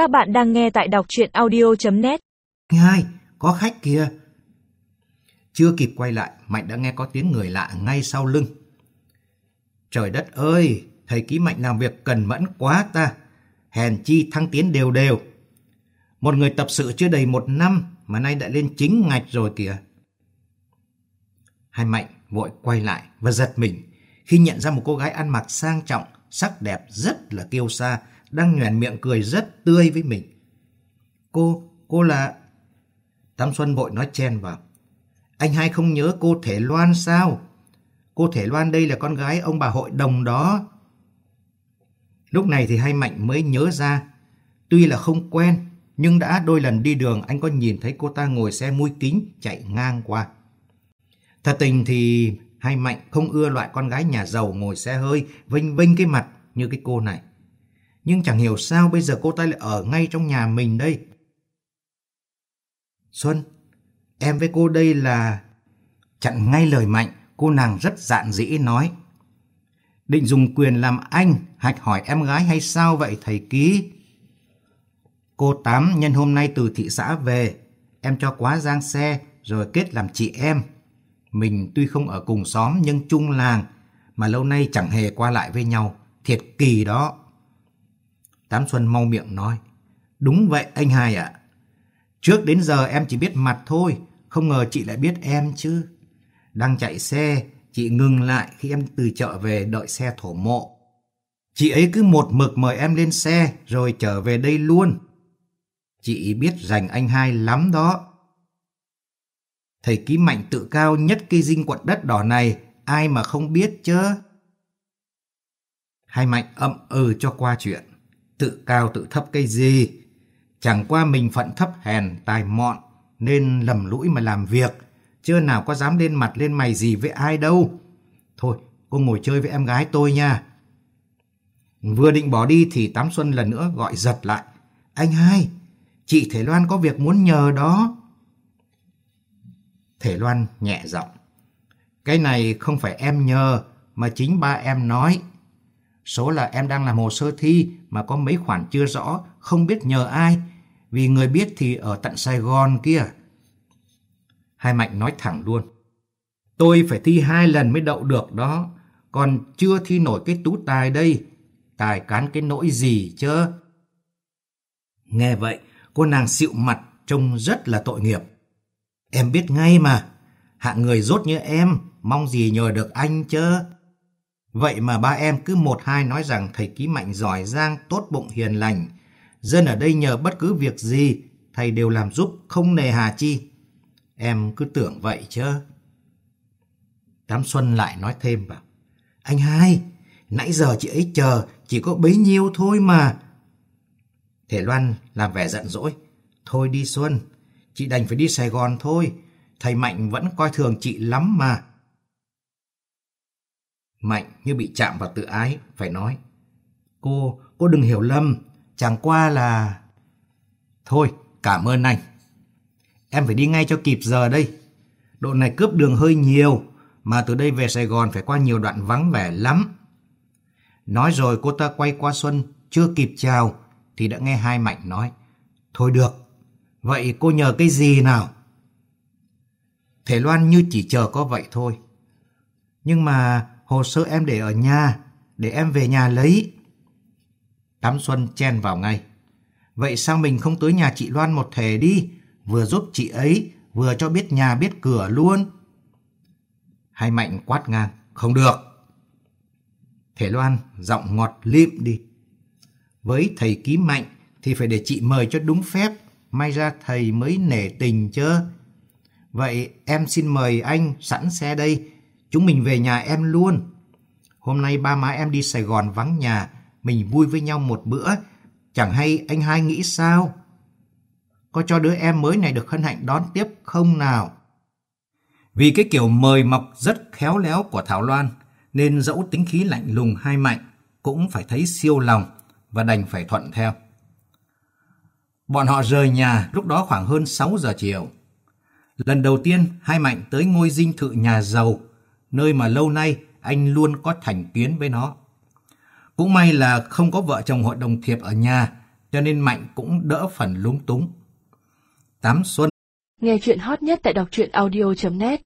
Các bạn đang nghe tại đọc chuyện audio.net Hai, có khách kìa. Chưa kịp quay lại, Mạnh đã nghe có tiếng người lạ ngay sau lưng. Trời đất ơi, thầy ký Mạnh làm việc cần mẫn quá ta. Hèn chi thăng tiến đều đều. Một người tập sự chưa đầy một năm mà nay đã lên chính ngạch rồi kìa. Hai Mạnh vội quay lại và giật mình khi nhận ra một cô gái ăn mặc sang trọng, sắc đẹp rất là kiêu sa, đang nhoẻn miệng cười rất tươi với mình. Cô, cô là... Tam Xuân vội nói chen vào. Anh hai không nhớ cô Thể Loan sao? Cô Thể Loan đây là con gái ông bà hội đồng đó. Lúc này thì hai Mạnh mới nhớ ra. Tuy là không quen, nhưng đã đôi lần đi đường anh có nhìn thấy cô ta ngồi xe mui kính chạy ngang qua. Thật tình thì hai Mạnh không ưa loại con gái nhà giàu ngồi xe hơi vinh vinh cái mặt như cái cô này. Nhưng chẳng hiểu sao bây giờ cô ta lại ở ngay trong nhà mình đây. Xuân, em với cô đây là... Chặn ngay lời Mạnh, cô nàng rất dạn dĩ nói. Định dùng quyền làm anh, hạch hỏi em gái hay sao vậy thầy ký? Cô Tám nhân hôm nay từ thị xã về, em cho quá giang xe rồi kết làm chị em. Mình tuy không ở cùng xóm nhưng chung làng, mà lâu nay chẳng hề qua lại với nhau, thiệt kỳ đó. Tám Xuân mau miệng nói, đúng vậy anh hai ạ. Trước đến giờ em chỉ biết mặt thôi, không ngờ chị lại biết em chứ. Đang chạy xe, chị ngừng lại khi em từ chợ về đợi xe thổ mộ. Chị ấy cứ một mực mời em lên xe rồi trở về đây luôn. Chị biết dành anh hai lắm đó. Thầy ký mạnh tự cao nhất cây dinh quận đất đỏ này, ai mà không biết chứ? Hai mạnh ậm ừ cho qua chuyện. Tự cao tự thấp cái gì? Chẳng qua mình phận thấp hèn, tài mọn, nên lầm lũi mà làm việc. Chưa nào có dám lên mặt lên mày gì với ai đâu. Thôi, cô ngồi chơi với em gái tôi nha. Vừa định bỏ đi thì Tám Xuân lần nữa gọi giật lại. Anh hai, chị Thể Loan có việc muốn nhờ đó. Thể Loan nhẹ giọng. Cái này không phải em nhờ, mà chính ba em nói. Số là em đang làm hồ sơ thi mà có mấy khoản chưa rõ, không biết nhờ ai. Vì người biết thì ở tận Sài Gòn kia. Hai Mạnh nói thẳng luôn. Tôi phải thi hai lần mới đậu được đó. Còn chưa thi nổi cái tú tài đây. Tài cán cái nỗi gì chứ? Nghe vậy, cô nàng xịu mặt trông rất là tội nghiệp. Em biết ngay mà, hạng người rốt như em, mong gì nhờ được anh chứ. Vậy mà ba em cứ một hai nói rằng thầy ký mạnh giỏi giang, tốt bụng hiền lành. Dân ở đây nhờ bất cứ việc gì, thầy đều làm giúp, không nề hà chi. Em cứ tưởng vậy chứ. Tám Xuân lại nói thêm vào. Anh hai, nãy giờ chị ấy chờ, chỉ có bấy nhiêu thôi mà. Thể Loan làm vẻ giận dỗi. Thôi đi Xuân, chị đành phải đi Sài Gòn thôi. Thầy Mạnh vẫn coi thường chị lắm mà. Mạnh như bị chạm vào tự ái, phải nói. Cô, cô đừng hiểu lầm, chẳng qua là... Thôi, cảm ơn anh. Em phải đi ngay cho kịp giờ đây. Độ này cướp đường hơi nhiều, mà từ đây về Sài Gòn phải qua nhiều đoạn vắng vẻ lắm. Nói rồi cô ta quay qua Xuân, chưa kịp chào, thì đã nghe hai Mạnh nói. Thôi được, vậy cô nhờ cái gì nào? Thể Loan như chỉ chờ có vậy thôi. Nhưng mà hồ sơ em để ở nhà, để em về nhà lấy. Tám Xuân chen vào ngay. Vậy sao mình không tới nhà chị Loan một thể đi, vừa giúp chị ấy, vừa cho biết nhà biết cửa luôn. Hai Mạnh quát ngang, không được. Thể Loan giọng ngọt lịm đi. Với thầy ký Mạnh thì phải để chị mời cho đúng phép, may ra thầy mới nể tình chứ. Vậy em xin mời anh sẵn xe đây, chúng mình về nhà em luôn. Hôm nay ba má em đi Sài Gòn vắng nhà, mình vui với nhau một bữa, chẳng hay anh hai nghĩ sao? Có cho đứa em mới này được hân hạnh đón tiếp không nào? Vì cái kiểu mời mọc rất khéo léo của Thảo Loan, nên dẫu tính khí lạnh lùng hai mạnh, cũng phải thấy siêu lòng và đành phải thuận theo. Bọn họ rời nhà lúc đó khoảng hơn 6 giờ chiều. Lần đầu tiên, hai mạnh tới ngôi dinh thự nhà giàu, nơi mà lâu nay anh luôn có thành kiến với nó. Cũng may là không có vợ chồng hội đồng thiệp ở nhà, cho nên Mạnh cũng đỡ phần lúng túng. Tám xuân Nghe chuyện hot nhất tại đọc truyện audio.net